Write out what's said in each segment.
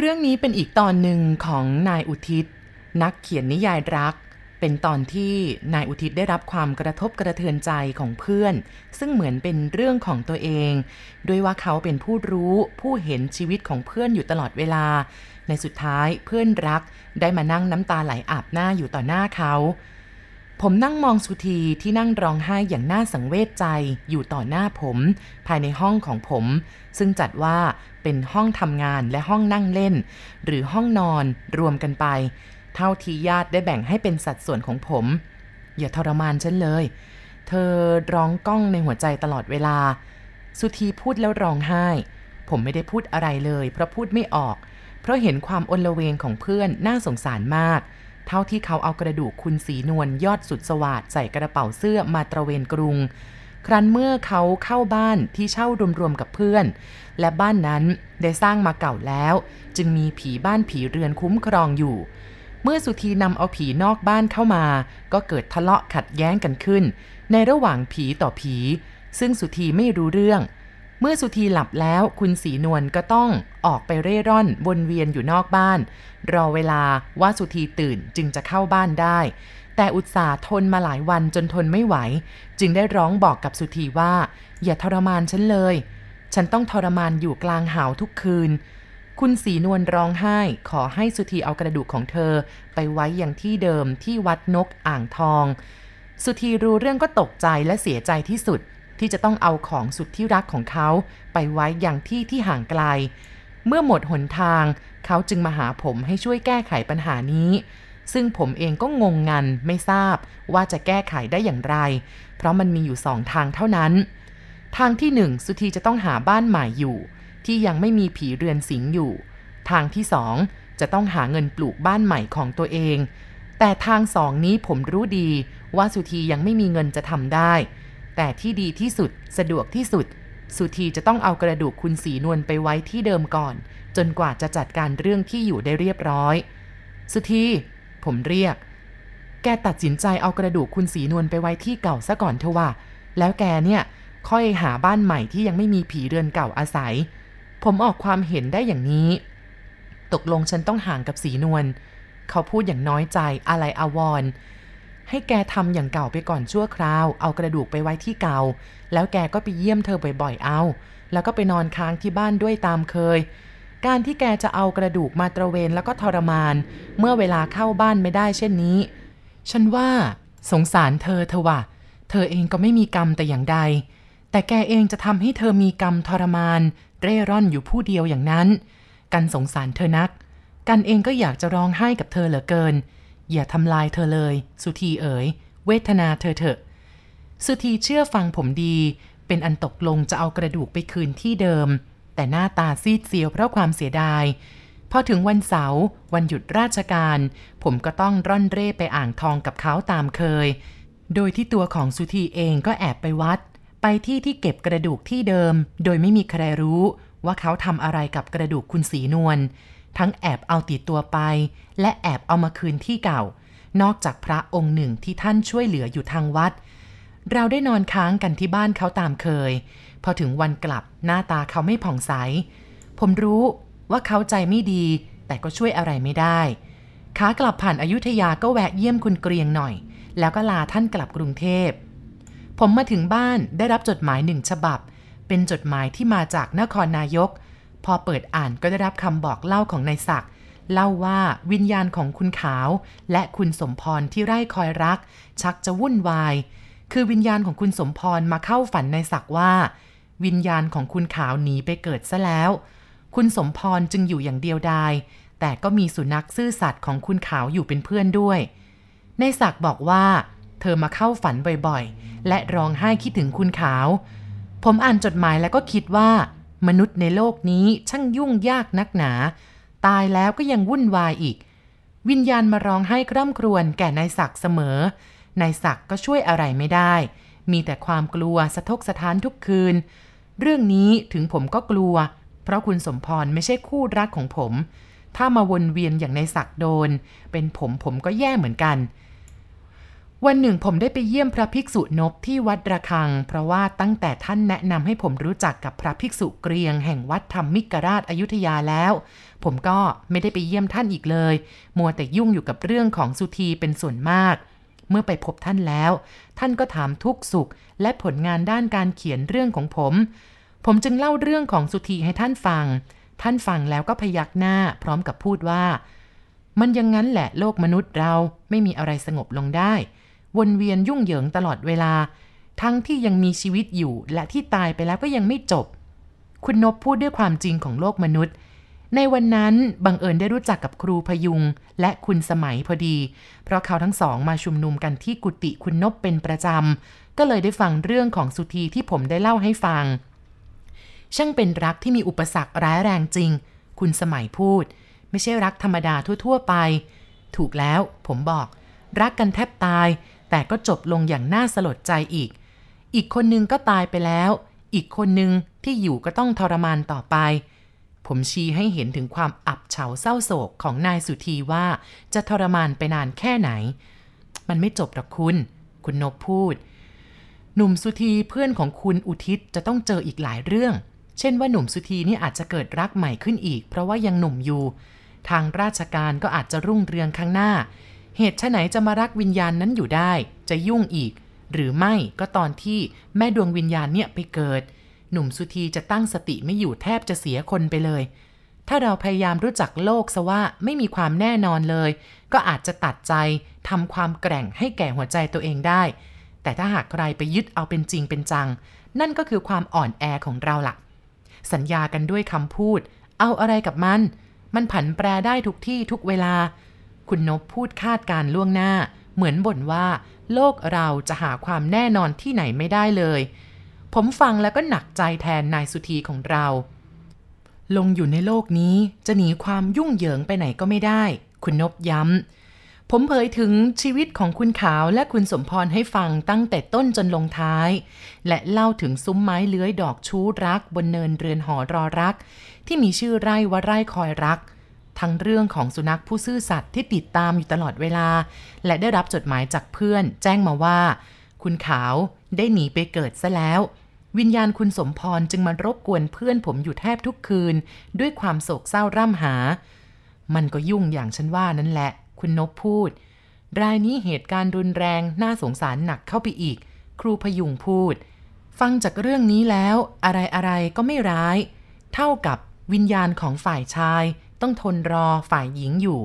เรื่องนี้เป็นอีกตอนหนึ่งของนายอุทิศ นักเขียนนิยายรัก เป็นตอนที่นายอุทิศได้รับความกระทบกระเทือนใจของเพื่อน ซึ่งเหมือนเป็นเรื่องของตัวเอง ด้วยว่าเขาเป็นผู้รู้ผู้เห็นชีวิตของเพื่อนอยู่ตลอดเวลา ในสุดท้ายเพื่อนรักได้มานั่งน้ำตาไหลอาบหน้าอยู่ต่อหน้าเขา ผมนั่งมองสุธีที่นั่งร้องไห้อย่างน่าสังเวชใจอยู่ต่อหน้าผม ภายในห้องของผม ซึ่งจัดว่าเป็นห้องทำงานและห้องนั่งเล่น หรือห้องนอนรวมกันไป เท่าที่ญาติได้แบ่งให้เป็นสัดส่วนของผม อย่าทรมานฉันเลย เธอร้องก้องในหัวใจตลอดเวลา สุธีพูดแล้วร้องไห้ ผมไม่ได้พูดอะไรเลย เพราะพูดไม่ออก เพราะเห็นความอนละเวงของเพื่อนน่าสงสารมาก เท่าที่เขาเอากระดูกคุณสีนวลยอดสุดสวัสดใส่กระเป๋าเสื้อมาตระเวนกรุง ครั้นเมื่อเขาเข้าบ้านที่เช่ารวมๆกับเพื่อน และบ้านนั้นได้สร้างมาเก่าแล้ว จึงมีผีบ้านผีเรือนคุ้มครองอยู่ เมื่อสุธีนำเอาผีนอกบ้านเข้ามา ก็เกิดทะเลาะขัดแย้งกันขึ้น ในระหว่างผีต่อผี ซึ่งสุธีไม่รู้เรื่อง เมื่อสุธีหลับแล้วคุณสีนวลก็ต้องออกไปเร่ร่อนวนเวียนอยู่นอกบ้าน รอเวลาว่าสุธีตื่นจึงจะเข้าบ้านได้ แต่อุตส่าห์ทนมาหลายวันจนทนไม่ไหว จึงได้ร้องบอกกับสุธีว่า อย่าทรมานฉันเลย ฉันต้องทรมานอยู่กลางหาวทุกคืน คุณสีนวลร้องไห้ ขอให้สุธีเอากระดูกของเธอ ไปไว้อย่างที่เดิมที่วัดนกอ่างทอง สุธีรู้เรื่องก็ตกใจและเสียใจที่สุด ที่จะต้องเอาของสุดที่รักของเขาไปไว้อย่างที่ที่ห่างไกล เมื่อหมดหนทาง เขาจึงมาหาผมให้ช่วยแก้ไขปัญหานี้ ซึ่งผมเองก็งงงันไม่ทราบว่าจะแก้ไขได้อย่างไร เพราะมันมีอยู่สองทางเท่านั้น ทางที่หนึ่งสุธีจะต้องหาบ้านใหม่อยู่ ที่ยังไม่มีผีเรือนสิงอยู่ ทางที่สองจะต้องหาเงินปลูกบ้านใหม่ของตัวเอง แต่ทางสองนี้ผมรู้ดีว่าสุธียังไม่มีเงินจะทำได้ แต่ที่ดีที่สุดสะดวกที่สุด สุธีจะต้องเอากระดูกคุณสีนวลไปไว้ที่เดิมก่อน จนกว่าจะจัดการเรื่องที่อยู่ได้เรียบร้อย สุธีผมเรียก แกตัดสินใจเอากระดูกคุณสีนวลไปไว้ที่เก่าซะก่อนเถอะว่า แล้วแกเนี่ยค่อยหาบ้านใหม่ที่ยังไม่มีผีเรือนเก่าอาศัย ผมออกความเห็นได้อย่างนี้ ตกลงฉันต้องห่างกับสีนวลเขาพูดอย่างน้อยใจอะไรอาวรณ์ ให้แกทำอย่างเก่าไปก่อนชั่วคราว เอากระดูกไปไว้ที่เก่า แล้วแกก็ไปเยี่ยมเธอบ่อยๆเอา แล้วก็ไปนอนค้างที่บ้านด้วยตามเคย การที่แกจะเอากระดูกมาตระเวนแล้วก็ทรมาน เมื่อเวลาเข้าบ้านไม่ได้เช่นนี้ ฉันว่าสงสารเธอเธอวะเธอเองก็ไม่มีกรรมแต่อย่างใด แต่แกเองจะทำให้เธอมีกรรมทรมาน เร่ร่อนอยู่ผู้เดียวอย่างนั้น กันสงสารเธอนัก กันเองก็อยากจะร้องไห้กับเธอเหลือเกิน อย่าทำลายเธอเลย สุธีเอ๋ย เวทนาเธอเถอะ สุธีเชื่อฟังผมดี เป็นอันตกลงจะเอากระดูกไปคืนที่เดิม แต่หน้าตาซีดเซียวเพราะความเสียดาย พอถึงวันเสาร์วันหยุดราชการ ผมก็ต้องร่อนเร่ไปอ่างทองกับเขาตามเคย โดยที่ตัวของสุธีเองก็แอบไปวัด ไปที่ที่เก็บกระดูกที่เดิม โดยไม่มีใครรู้ว่าเขาทำอะไรกับกระดูกคุณสีนวล ทั้งแอบเอาติดตัวไป และแอบเอามาคืนที่เก่า นอกจากพระองค์หนึ่งที่ท่านช่วยเหลืออยู่ทางวัด เราได้นอนค้างกันที่บ้านเขาตามเคย พอถึงวันกลับหน้าตาเขาไม่ผ่องใส ผมรู้ว่าเขาใจไม่ดี แต่ก็ช่วยอะไรไม่ได้ ขากลับผ่านอายุทยาก็แวะเยี่ยมคุณเกรียงหน่อย แล้วก็ลาท่านกลับกรุงเทพ ผมมาถึงบ้านได้รับจดหมายหนึ่งฉบับ เป็นจดหมายที่มาจากนครนายก พอเปิดอ่านก็ได้รับคำบอกเล่าของนายศักดิ์เล่าว่าวิญญาณของคุณขาว และคุณสมพรที่ไร่คอยรัก ชักจะวุ่นวาย คือวิญญาณของคุณสมพรมาเข้าฝันนายศักดิ์ว่า วิญญาณของคุณขาวหนีไปเกิดซะแล้ว คุณสมพรจึงอยู่อย่างเดียวดายแต่ก็มีสุนัขซื่อสัตย์ของคุณขาวอยู่เป็นเพื่อนด้วยนายศักดิ์บอกว่า เธอมาเข้าฝันบ่อยๆ และร้องไห้คิดถึงคุณขาว ผมอ่านจดหมายแล้วก็คิดว่า มนุษย์ในโลกนี้ช่างยุ่งยากนักหนา ตายแล้วก็ยังวุ่นวายอีก วิญญาณมาร้องไห้คร่ำครวญแก่นายศักดิ์เสมอนายศักดิ์ก็ช่วยอะไรไม่ได้ มีแต่ความกลัวสะทกสะท้านทุกคืน เรื่องนี้ถึงผมก็กลัว เพราะคุณสมพรไม่ใช่คู่รักของผม ถ้ามาวนเวียนอย่างในศักดิ์โดน เป็นผมผมก็แย่เหมือนกัน วันหนึ่งผมได้ไปเยี่ยมพระภิกษุนบที่วัดระฆัง เพราะว่าตั้งแต่ท่านแนะนำให้ผมรู้จักกับพระภิกษุเกรียงแห่งวัดธรรมมิกราชอยุธยาแล้ว ผมก็ไม่ได้ไปเยี่ยมท่านอีกเลย มัวแต่ยุ่งอยู่กับเรื่องของสุธีเป็นส่วนมาก เมื่อไปพบท่านแล้ว ท่านก็ถามทุกสุข และผลงานด้านการเขียนเรื่องของผม ผมจึงเล่าเรื่องของสุธีให้ท่านฟัง ท่านฟังแล้วก็พยักหน้าพร้อมกับพูดว่า มันยังงั้นแหละโลกมนุษย์เราไม่มีอะไรสงบลงได้ วนเวียนยุ่งเหยิงตลอดเวลา ทั้งที่ยังมีชีวิตอยู่และที่ตายไปแล้วก็ยังไม่จบ คุณนบพูดด้วยความจริงของโลกมนุษย์ ในวันนั้นบังเอิญได้รู้จักกับครูพยุง และคุณสมัยพอดี เพราะเขาทั้งสองมาชุมนุมกันที่กุฏิคุณนบเป็นประจำก็เลยได้ฟังเรื่องของสุธีที่ผมได้เล่าให้ฟัง ช่างเป็นรักที่มีอุปสรรคร้ายแรงจริง คุณสมัยพูด ไม่ใช่รักธรรมดาทั่ว ๆ ไป ถูกแล้ว ผมบอก รักกันแทบตาย แต่ก็จบลงอย่างน่าสลดใจอีก อีกคนนึงก็ตายไปแล้ว อีกคนนึงที่อยู่ก็ต้องทรมานต่อไป ผมชี้ให้เห็นถึงความอับเฉาเศร้าโศกของนายสุธีว่าจะทรมานไปนานแค่ไหน มันไม่จบหรอกคุณ คุณนบพูด หนุ่มสุธีเพื่อนของคุณอุทิศจะต้องเจออีกหลายเรื่อง เช่นว่าหนุ่มสุธีนี่อาจจะเกิดรักใหม่ขึ้นอีก เพราะว่ายังหนุ่มอยู่ ทางราชการก็อาจจะรุ่งเรืองข้างหน้า เหตุไหนจะมารักวิญญาณนั้นอยู่ได้ จะยุ่งอีก หรือไม่ก็ตอนที่แม่ดวงวิญญาณเนี่ยไปเกิด หนุ่มสุธีจะตั้งสติไม่อยู่แทบจะเสียคนไปเลย ถ้าเราพยายามรู้จักโลกซะว่าไม่มีความแน่นอนเลย ก็อาจจะตัดใจทำความแกร่งให้แก่หัวใจตัวเองได้ แต่ถ้าหากใครไปยึดเอาเป็นจริงเป็นจัง นั่นก็คือความอ่อนแอของเราละ่ะ สัญญากันด้วยคำพูด เอาอะไรกับมัน มันผันแปรได้ทุกที่ทุกเวลา คุณนบพูดคาดการล่วงหน้า เหมือนบ่นว่า โลกเราจะหาความแน่นอนที่ไหนไม่ได้เลย ผมฟังแล้วก็หนักใจแทนนายสุธีของเรา ลงอยู่ในโลกนี้จะหนีความยุ่งเหยิงไปไหนก็ไม่ได้ คุณนบย้ำ ผมเผยถึงชีวิตของคุณขาวและคุณสมพรให้ฟังตั้งแต่ต้นจนลงท้าย และเล่าถึงซุ้มไม้เลื้อยดอกชู้รัก บนเนินเรือนหอรอรัก ที่มีชื่อไร่ว่าไร่คอยรัก ทั้งเรื่องของสุนัขผู้ซื่อสัตย์ที่ติดตามอยู่ตลอดเวลา และได้รับจดหมายจากเพื่อน แจ้งมาว่า คุณขาวได้หนีไปเกิดซะแล้ว วิญญาณคุณสมพรจึงมารบกวนเพื่อนผมอยู่แทบทุกคืน ด้วยความโศกเศร้าร่ำหา มันก็ยุ่งอย่างฉันว่านั่นแหละ คุณนบพูด รายนี้เหตุการณ์รุนแรงน่าสงสารหนักเข้าไปอีก ครูพยุงพูด ฟังจากเรื่องนี้แล้ว อะไรอะไรก็ไม่ร้าย เท่ากับวิญญาณของฝ่ายชาย ต้องทนรอฝ่ายหญิงอยู่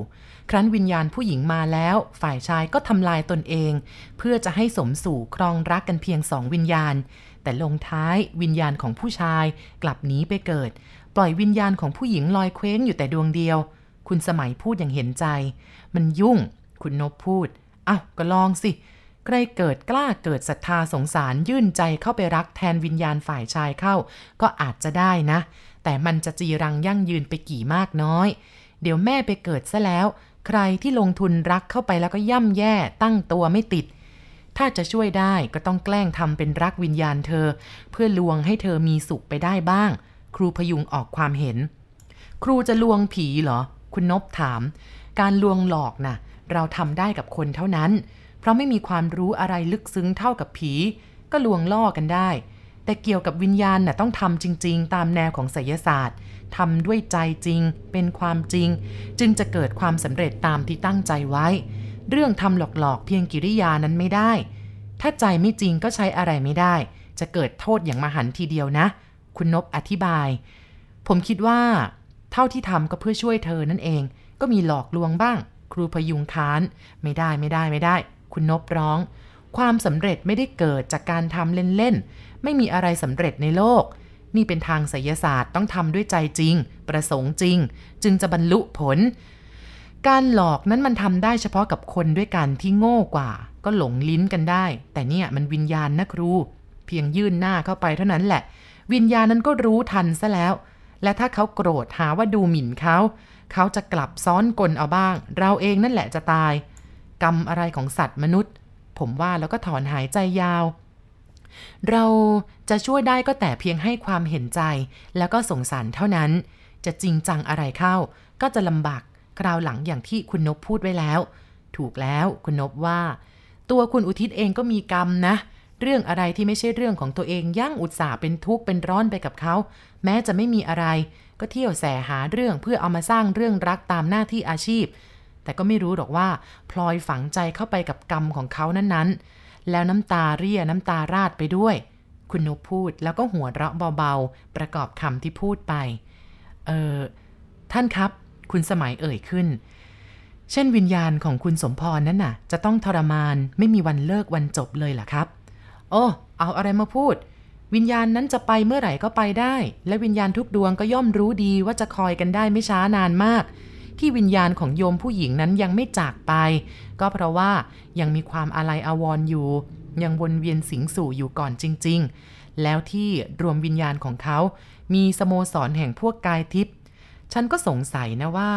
ครั้นวิญญาณผู้หญิงมาแล้ว ฝ่ายชายก็ทำลายตนเอง เพื่อจะให้สมสู่ครองรักกันเพียงสองวิญญาณ แต่ลงท้ายวิญญาณของผู้ชายกลับหนีไปเกิด ปล่อยวิญญาณของผู้หญิงลอยเคว้งอยู่แต่ดวงเดียว คุณสมัยพูดอย่างเห็นใจ มันยุ่ง คุณนบพูดอ้าวก็ลองสิใครเกิดกล้าเกิดศรัทธาสงสารยื่นใจเข้าไปรักแทนวิญญาณฝ่ายชายเข้า ก็อาจจะได้นะ แต่มันจะจีรังยั่งยืนไปกี่มากน้อย เดี๋ยวแม่ไปเกิดซะแล้ว ใครที่ลงทุนรักเข้าไปแล้วก็ย่ำแย่ตั้งตัวไม่ติด ถ้าจะช่วยได้ก็ต้องแกล้งทำเป็นรักวิญญาณเธอ เพื่อลวงให้เธอมีสุขไปได้บ้าง ครูพยุงออกความเห็น ครูจะลวงผีเหรอ คุณนบถาม การลวงหลอกนะ่ะ เราทำได้กับคนเท่านั้น เพราะไม่มีความรู้อะไรลึกซึ้งเท่ากับผี ก็ลวงล่อกันได้ แต่เกี่ยวกับวิญญาณน่ะต้องทำจริง ๆ ตามแนวของไสยศาสตร์ทำด้วยใจจริง เป็นความจริง จึงจะเกิดความสำเร็จตามที่ตั้งใจไว้ เรื่องทำหลอกๆ เพียงกิริยานั้นไม่ได้ ถ้าใจไม่จริงก็ใช้อะไรไม่ได้ จะเกิดโทษอย่างมหันทีเดียวนะ คุณนบอธิบาย ผมคิดว่า เท่าที่ทำก็เพื่อช่วยเธอนั่นเอง ก็มีหลอกลวงบ้าง ครูพยุงค้าน ไม่ได้ไม่ได้ไม่ได้ คุณนบร้อง ความสำเร็จไม่ได้เกิดจากการทำเล่น ไม่มีอะไรสำเร็จในโลก นี่เป็นทางไสยศาสตร์ต้องทำด้วยใจจริง ประสงค์จริง จึงจะบรรลุผล การหลอกนั้นมันทำได้เฉพาะกับคนด้วยกันที่โง่กว่า ก็หลงลิ้นกันได้ แต่เนี่ยมันวิญญาณนะครู เพียงยื่นหน้าเข้าไปเท่านั้นแหละ วิญญาณนั้นก็รู้ทันซะแล้ว และถ้าเขาโกรธหาว่าดูหมิ่นเขาเขาจะกลับซ้อนกลเอาบ้าง เราเองนั่นแหละจะตาย กรรมอะไรของสัตว์มนุษย์ ผมว่าแล้วก็ถอนหายใจยาว เราจะช่วยได้ก็แต่เพียงให้ความเห็นใจ แล้วก็สงสารเท่านั้น จะจริงจังอะไรเข้า ก็จะลำบากคราวหลังอย่างที่คุณนบพูดไว้แล้ว ถูกแล้วคุณนบว่า ตัวคุณอุทิศเองก็มีกรรมนะ เรื่องอะไรที่ไม่ใช่เรื่องของตัวเองยั่งอุตส่าห์เป็นทุกข์เป็นร้อนไปกับเขา แม้จะไม่มีอะไร ก็เที่ยวแสหาเรื่องเพื่อเอามาสร้างเรื่องรักตามหน้าที่อาชีพ แต่ก็ไม่รู้หรอกว่า พลอยฝังใจเข้าไปกับกรรมของเขานั้นๆ แล้วน้ำตาเรียน้ำตาราดไปด้วย คุณนุพูดแล้วก็หัวเราะเบาๆ ประกอบคำที่พูดไป เออท่านครับ คุณสมัยเอ่ยขึ้น เช่นวิญญาณของคุณสมพรนั้นน่ะ จะต้องทรมานไม่มีวันเลิกวันจบเลยล่ะครับ โอ้เอาอะไรมาพูด วิญญาณนั้นจะไปเมื่อไหร่ก็ไปได้ และวิญญาณทุกดวงก็ย่อมรู้ดีว่าจะคอยกันได้ไม่ช้านานมาก ที่วิญญาณของโยมผู้หญิงนั้นยังไม่จากไป ก็เพราะว่ายังมีความอาลัยอาวรณ์อยู่ ยังวนเวียนสิงสู่อยู่ก่อนจริง ๆ แล้วที่รวมวิญญาณของเขา มีสโมสรแห่งพวกกายทิพย์ฉันก็สงสัยนะว่า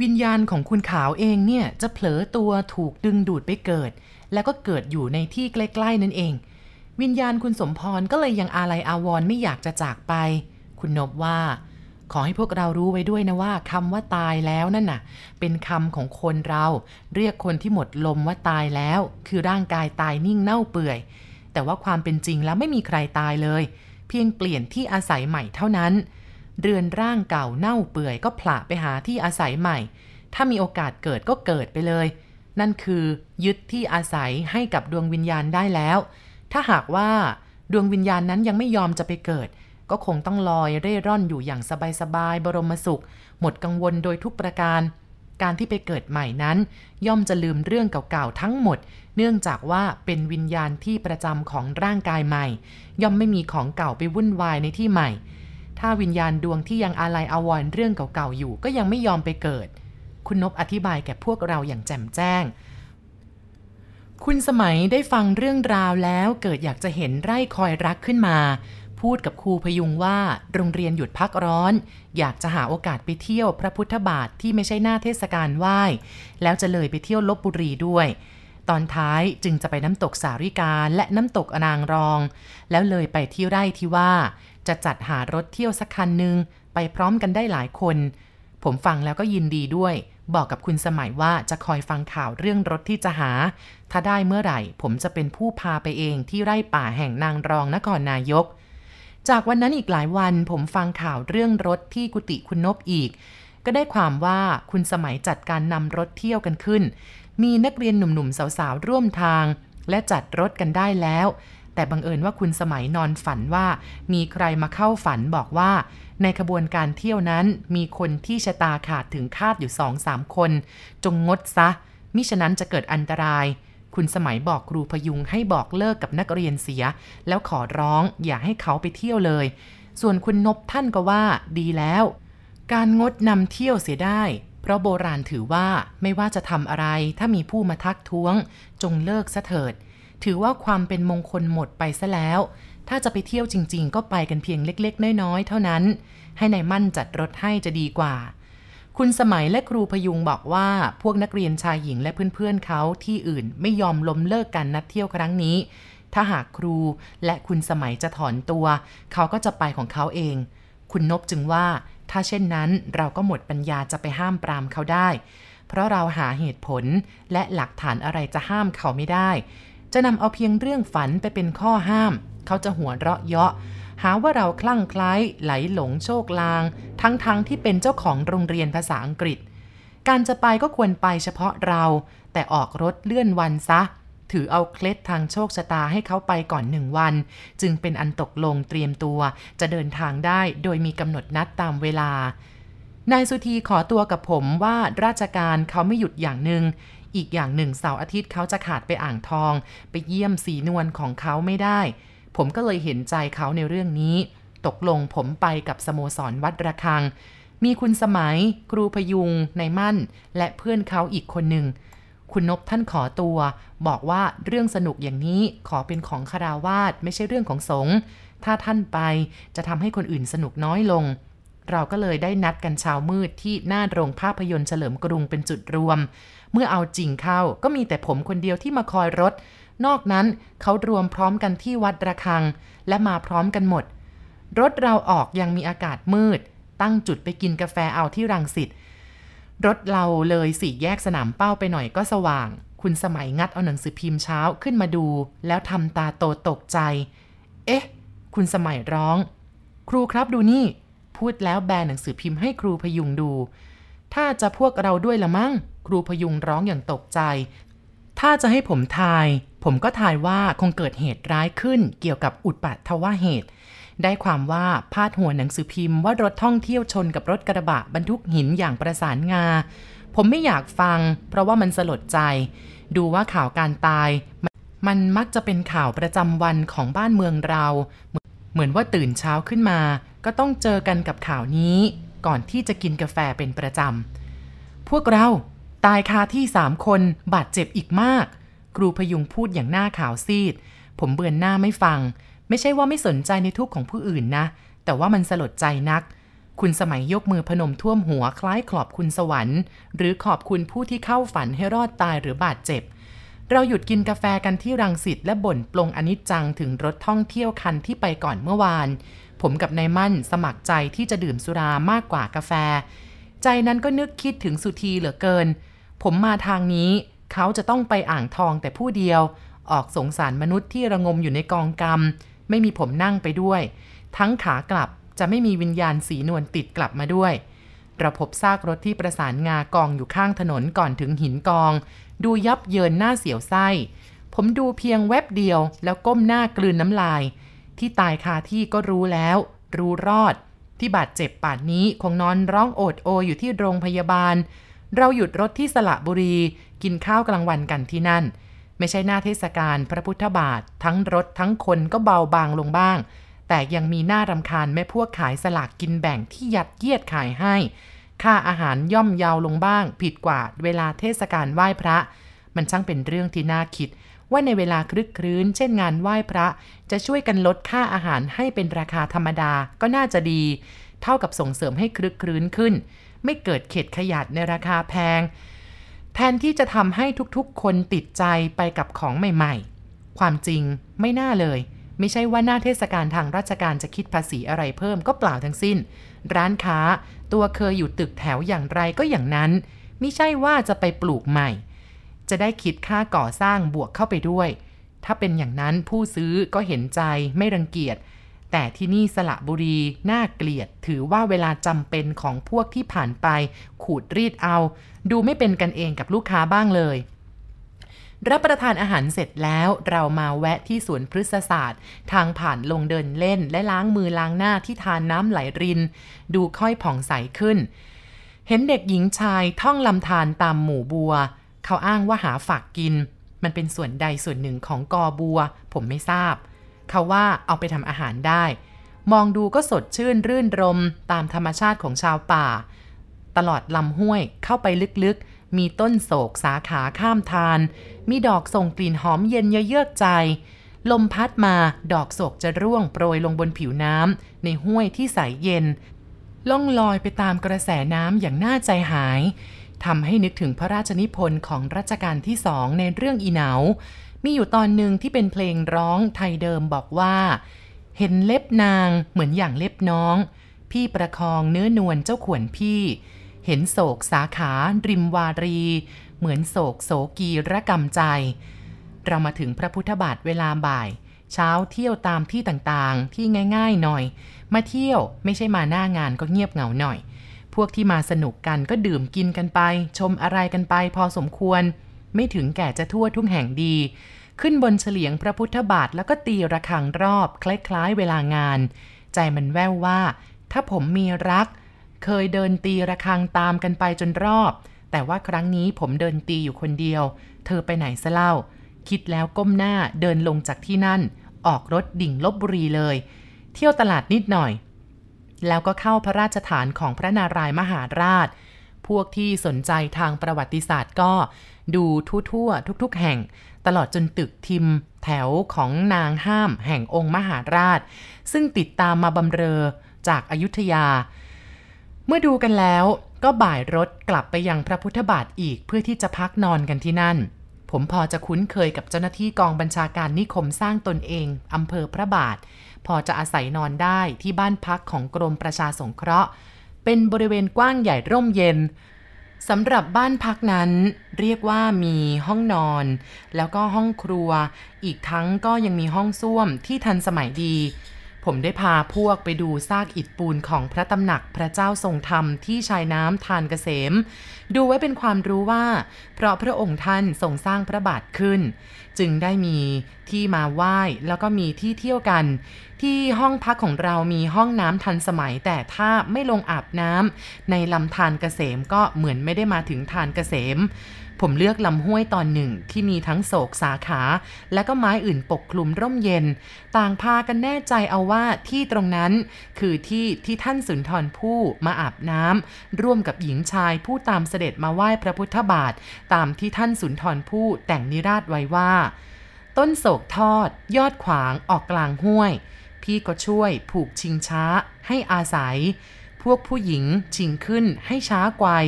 วิญญาณของคุณขาวเองเนี่ยจะเผลอตัวถูกดึงดูดไปเกิด แล้วก็เกิดอยู่ในที่ใกล้ๆนั่นเอง วิญญาณคุณสมพรก็เลยยังอาลัยอาวรณ์ไม่อยากจะจากไป คุณนบว่า ขอให้พวกเรารู้ไว้ด้วยนะว่าคำว่าตายแล้วนั่นน่ะ เป็นคำของคนเรา เรียกคนที่หมดลมว่าตายแล้ว คือร่างกายตายนิ่งเน่าเปื่อย แต่ว่าความเป็นจริงแล้วไม่มีใครตายเลย เพียงเปลี่ยนที่อาศัยใหม่เท่านั้น เรือนร่างเก่าเน่าเปื่อยก็ผละไปหาที่อาศัยใหม่ ถ้ามีโอกาสเกิดก็เกิดไปเลย นั่นคือ ยึดที่อาศัยให้กับดวงวิญญาณได้แล้ว ถ้าหากว่าดวงวิญญาณนั้นยังไม่ยอมจะไปเกิด ก็คงต้องลอยเร่ร่อนอยู่อย่างสบายๆบรมสุข หมดกังวลโดยทุกประการ การที่ไปเกิดใหม่นั้น ย่อมจะลืมเรื่องเก่าๆทั้งหมด เนื่องจากว่าเป็นวิญญาณที่ประจำของร่างกายใหม่ ย่อมไม่มีของเก่าไปวุ่นวายในที่ใหม่ ถ้าวิญญาณดวงที่ยังอาลัยอาวรณ์เรื่องเก่าๆอยู่ ก็ยังไม่ยอมไปเกิด คุณนบอธิบายแก่พวกเราอย่างแจ่มแจ้งคุณสมัยได้ฟังเรื่องราวแล้วเกิดอยากจะเห็นไร่คอยรักขึ้นมา พูดกับครูพยุงว่าโรงเรียนหยุดพักร้อน อยากจะหาโอกาสไปเที่ยวพระพุทธบาทที่ไม่ใช่หน้าเทศกาลไหว้ แล้วจะเลยไปเที่ยวลบบุรีด้วย ตอนท้ายจึงจะไปน้ำตกสาริกาและน้ำตกอนางรอง แล้วเลยไปที่ไร่ที่ว่า จะจัดหารถเที่ยวสักคันหนึ่งไปพร้อมกันได้หลายคน ผมฟังแล้วก็ยินดีด้วย บอกกับคุณสมัยว่าจะคอยฟังข่าวเรื่องรถที่จะหา ถ้าได้เมื่อไหร่ ผมจะเป็นผู้พาไปเองที่ไร่ป่าแห่งนางรองนครนายก จากวันนั้นอีกหลายวันผมฟังข่าวเรื่องรถที่กุฏิคุณนบอีก ก็ได้ความว่าคุณสมัยจัดการนำรถเที่ยวกันขึ้น มีนักเรียนหนุ่มๆสาวๆร่วมทาง และจัดรถกันได้แล้ว แต่บังเอิญว่าคุณสมัยนอนฝันว่า มีใครมาเข้าฝันบอกว่า ในขบวนการเที่ยวนั้นมีคนที่ชะตาขาดถึงคาดอยู่สองสามคน จงงดซะมิฉะนั้นจะเกิดอันตราย คุณสมัยบอกครูพยุงให้บอกเลิกกับนักเรียนเสีย แล้วขอร้องอย่าให้เขาไปเที่ยวเลย ส่วนคุณนบท่านก็ว่า ดีแล้ว การงดนำเที่ยวเสียได้ เพราะโบราณถือว่าไม่ว่าจะทำอะไร ถ้ามีผู้มาทักท้วง จงเลิกซะเถิด ถือว่าความเป็นมงคลหมดไปซะแล้ว ถ้าจะไปเที่ยวจริง ๆ ก็ไปกันเพียงเล็ก ๆ น้อยๆเท่านั้น ให้ในายมั่นจัดรถให้จะดีกว่า คุณสมัยและครูพยุงบอกว่าพวกนักเรียนชายหญิงและเพื่อนๆเขาที่อื่นไม่ยอมล้มเลิกกันนัดเที่ยวครั้งนี้ ถ้าหากครูและคุณสมัยจะถอนตัว เขาก็จะไปของเขาเอง คุณนบจึงว่า ถ้าเช่นนั้นเราก็หมดปัญญาจะไปห้ามปรามเขาได้ เพราะเราหาเหตุผลและหลักฐานอะไรจะห้ามเขาไม่ได้ จะนำเอาเพียงเรื่องฝันไปเป็นข้อห้าม เขาจะหัวเราะเยาะ หาว่าเราคลั่งไคล้ไหลหลงโชคลาง ทั้งๆทที่เป็นเจ้าของโรงเรียนภาษาอังกฤษ การจะไปก็ควรไปเฉพาะเรา แต่ออกรถเลื่อนวันซะ ถือเอาเคล็ดทางโชคชะตาให้เขาไปก่อนหนึ่งวัน จึงเป็นอันตกลงเตรียมตัว จะเดินทางได้โดยมีกำหนดนัดตามเวลานายสุธีขอตัวกับผมว่าราชการเขาไม่หยุดอย่างหนึ่ง อีกอย่างหนึ่งเสาร์อาทิตย์เขาจะขาดไปอ่างทอง ไปเยี่ยมสีนวลของเขาไม่ได้ ผมก็เลยเห็นใจเขาในเรื่องนี้ ตกลงผมไปกับสโมสรวัดระฆัง มีคุณสมัย ครูพยุงนายมั่น และเพื่อนเขาอีกคนหนึ่ง คุณนบท่านขอตัว บอกว่าเรื่องสนุกอย่างนี้ขอเป็นของคาราวาสไม่ใช่เรื่องของสงฆ์ถ้าท่านไปจะทำให้คนอื่นสนุกน้อยลง เราก็เลยได้นัดกันเช้ามืดที่หน้าโรงภาพยนตร์เฉลิมกรุงเป็นจุดรวม เมื่อเอาจริงเข้าก็มีแต่ผมคนเดียวที่มาคอยรถ นอกนั้นเขารวมพร้อมกันที่วัดระฆัง และมาพร้อมกันหมด รถเราออกยังมีอากาศมืด ตั้งจุดไปกินกาแฟเอาที่รังสิตรถเราเลยสี่แยกสนามเป้าไปหน่อยก็สว่าง คุณสมัยงัดเอาหนังสือพิมพ์เช้าขึ้นมาดู แล้วทำตาโตตกใจ เอ๊ะ คุณสมัยร้อง ครูครับดูนี่ พูดแล้วแบนหนังสือพิมพ์ให้ครูพยุงดู ถ้าจะพวกเราด้วยละมั้ง ครูพยุงร้องอย่างตกใจ ถ้าจะให้ผมทาย ผมก็ทายว่าคงเกิดเหตุร้ายขึ้นเกี่ยวกับอุปัตวาเหตุ ได้ความว่าพาดหัวหนังสือพิมพ์ว่ารถท่องเที่ยวชนกับรถกระบะบรรทุกหินอย่างประสานงา ผมไม่อยากฟัง เพราะว่ามันสลดใจ ดูว่าข่าวการตาย มันมักจะเป็นข่าวประจำวันของบ้านเมืองเรา เหมือนว่าตื่นเช้าขึ้นมา ก็ต้องเจอกันกับข่าวนี้ ก่อนที่จะกินกาแฟเป็นประจำพวกเราตายคาที่สามคนบาดเจ็บอีกมาก ครูพยุงพูดอย่างหน้าขาวซีด ผมเบือนหน้าไม่ฟัง ไม่ใช่ว่าไม่สนใจในทุกข์ของผู้อื่นนะ แต่ว่ามันสลดใจนัก คุณสมัยยกมือพนมท่วมหัวคล้ายขอบคุณสวรรค์ หรือขอบคุณผู้ที่เข้าฝันให้รอดตายหรือบาดเจ็บ เราหยุดกินกาแฟกันที่รังสิตและบ่นปลงอนิจจังถึงรถท่องเที่ยวคันที่ไปก่อนเมื่อวาน ผมกับนายมั่นสมัครใจที่จะดื่มสุรามากกว่ากาแฟ ใจนั้นก็นึกคิดถึงสุธีเหลือเกิน ผมมาทางนี้ เขาจะต้องไปอ่างทองแต่ผู้เดียว ออกสงสารมนุษย์ที่ระงมอยู่ในกองกรรม ไม่มีผมนั่งไปด้วย ทั้งขากลับจะไม่มีวิญญาณสีนวลติดกลับมาด้วย เราพบซากรถที่ประสานงากองอยู่ข้างถนนก่อนถึงหินกอง ดูยับเยินหน้าเสียวไส้ ผมดูเพียงแวบเดียว แล้วก้มหน้ากลืนน้ำลาย ที่ตายคาที่ก็รู้แล้ว รู้รอด ที่บาดเจ็บป่านนี้คงนอนร้องโอดโออยู่ที่โรงพยาบาล เราหยุดรถที่สระบุรี กินข้าวกลางวันกันที่นั่น ไม่ใช่หน้าเทศกาลพระพุทธบาท ทั้งรถทั้งคนก็เบาบางลงบ้าง แต่ยังมีหน้ารำคาญแม่พวกขายสลากกินแบ่งที่ยัดเยียดขายให้ ค่าอาหารย่อมเยาวลงบ้าง ผิดกว่าเวลาเทศกาลไหว้พระ มันช่างเป็นเรื่องที่น่าคิด ว่าในเวลาคลึกครื้น เช่นงานไหว้พระ จะช่วยกันลดค่าอาหารให้เป็นราคาธรรมดาก็น่าจะดี เท่ากับส่งเสริมให้คลึกครื้นขึ้น ไม่เกิดเข็ดขยัดในราคาแพง แทนที่จะทำให้ทุกๆ คนติดใจไปกับของใหม่ๆ ความจริงไม่น่าเลย ไม่ใช่ว่าหน้าเทศกาลทางราชการจะคิดภาษีอะไรเพิ่มก็เปล่าทั้งสิ้น ร้านค้าตัวเคยอยู่ตึกแถวอย่างไรก็อย่างนั้น ไม่ใช่ว่าจะไปปลูกใหม่ จะได้คิดค่าก่อสร้างบวกเข้าไปด้วย ถ้าเป็นอย่างนั้นผู้ซื้อก็เห็นใจไม่รังเกียจ แต่ที่นี่สระบุรีน่าเกลียด ถือว่าเวลาจำเป็นของพวกที่ผ่านไป ขูดรีดเอา ดูไม่เป็นกันเองกับลูกค้าบ้างเลยรับประทานอาหารเสร็จแล้วเรามาแวะที่สวนพฤกษศาสตร์ ทางผ่านลงเดินเล่นและล้างมือล้างหน้าที่ทานน้ำไหลริน ดูค่อยผ่องใสขึ้น เห็นเด็กหญิงชายท่องลำธารตามหมู่บัว เขาอ้างว่าหาฝากกิน มันเป็นส่วนใดส่วนหนึ่งของกอบัว ผมไม่ทราบ เขาว่าเอาไปทำอาหารได้ มองดูก็สดชื่นรื่นรมตามธรรมชาติของชาวป่า ตลอดลำห้วยเข้าไปลึกๆ มีต้นโศกสาขาข้ามทาน มีดอกส่งกลิ่นหอมเย็นเยือกใจ ลมพัดมาดอกโศกจะร่วงโปรยลงบนผิวน้ำในห้วยที่ใสเย็น ล่องลอยไปตามกระแสน้ำอย่างน่าใจหายทำให้นึกถึงพระราชนิพนธ์ของรัชกาลที่สองในเรื่องอีเหนา มีอยู่ตอนหนึ่งที่เป็นเพลงร้องไทยเดิมบอกว่า เห็นเล็บนางเหมือนอย่างเล็บน้อง พี่ประคองเนื้อนวลเจ้าขวนพี่ เห็นโศกสาขาริมวารี เหมือนโศกโศกีระกำใจ เรามาถึงพระพุทธบาทเวลาบ่าย เช้าเที่ยวตามที่ต่างๆ ที่ง่าย ๆ หน่อย มาเที่ยวไม่ใช่มาหน้างานก็เงียบเหงาหน่อยพวกที่มาสนุกกันก็ดื่มกินกันไป ชมอะไรกันไปพอสมควร ไม่ถึงแก่จะทั่วทุกแห่งดี ขึ้นบนเฉลียงพระพุทธบาทแล้วก็ตีระฆังรอบคล้ายๆเวลางาน ใจมันแว่วว่า ถ้าผมมีรัก เคยเดินตีระฆังตามกันไปจนรอบ แต่ว่าครั้งนี้ผมเดินตีอยู่คนเดียว เธอไปไหนซะเล่า คิดแล้วก้มหน้าเดินลงจากที่นั่น ออกรถดิ่งลบบุรีเลย เที่ยวตลาดนิดหน่อย แล้วก็เข้าพระราชฐานของพระนารายมหาราชพวกที่สนใจทางประวัติศาสตร์ก็ดูทั่วๆทุก ๆ แห่ง ตลอดจนตึกทิมแถวของนางห้ามแห่งองค์มหาราช ซึ่งติดตามมาบำเรอจากอายุทยา เมื่อดูกันแล้วก็บ่ายรถกลับไปยังพระพุทธบาทอีกเพื่อที่จะพักนอนกันที่นั่น ผมพอจะคุ้นเคยกับเจ้าหน้าที่กองบัญชาการนิคมสร้างตนเองอำเภอพระบาท พอจะอาศัยนอนได้ที่บ้านพักของกรมประชาสงเคราะห์ เป็นบริเวณกว้างใหญ่ร่มเย็น สำหรับบ้านพักนั้นเรียกว่ามีห้องนอน แล้วก็ห้องครัว อีกทั้งก็ยังมีห้องส้วมที่ทันสมัยดี ผมได้พาพวกไปดูซากอิฐปูนของพระตำหนักพระเจ้าทรงธรรมที่ชายน้ำทานเกษม ดูไว้เป็นความรู้ว่า เพราะพระองค์ท่านทรงสร้างพระบาทขึ้น จึงได้มีที่มาไหว้แล้วก็มีที่เที่ยวกัน ที่ห้องพักของเรามีห้องน้ำทันสมัย แต่ถ้าไม่ลงอาบน้ำในลำธารเกษมก็เหมือนไม่ได้มาถึงทานเกษม ผมเลือกลำห้วยตอนหนึ่งที่มีทั้งโศกสาขา และก็ไม้อื่นปกคลุมร่มเย็น ต่างพากันแน่ใจเอาว่าที่ตรงนั้น คือที่ที่ท่านสุนทรผู้มาอาบน้ำร่วมกับหญิงชายผู้ตามเสด็จมาไหว้พระพุทธบาท ตามที่ท่านสุนทรผู้แต่งนิราชไว้ว่า ต้นโศกทอด ยอดขวางออกกลางห้วย พี่ก็ช่วยผูกชิงช้าให้อาศัย พวกผู้หญิงชิงขึ้นให้ช้ากวัย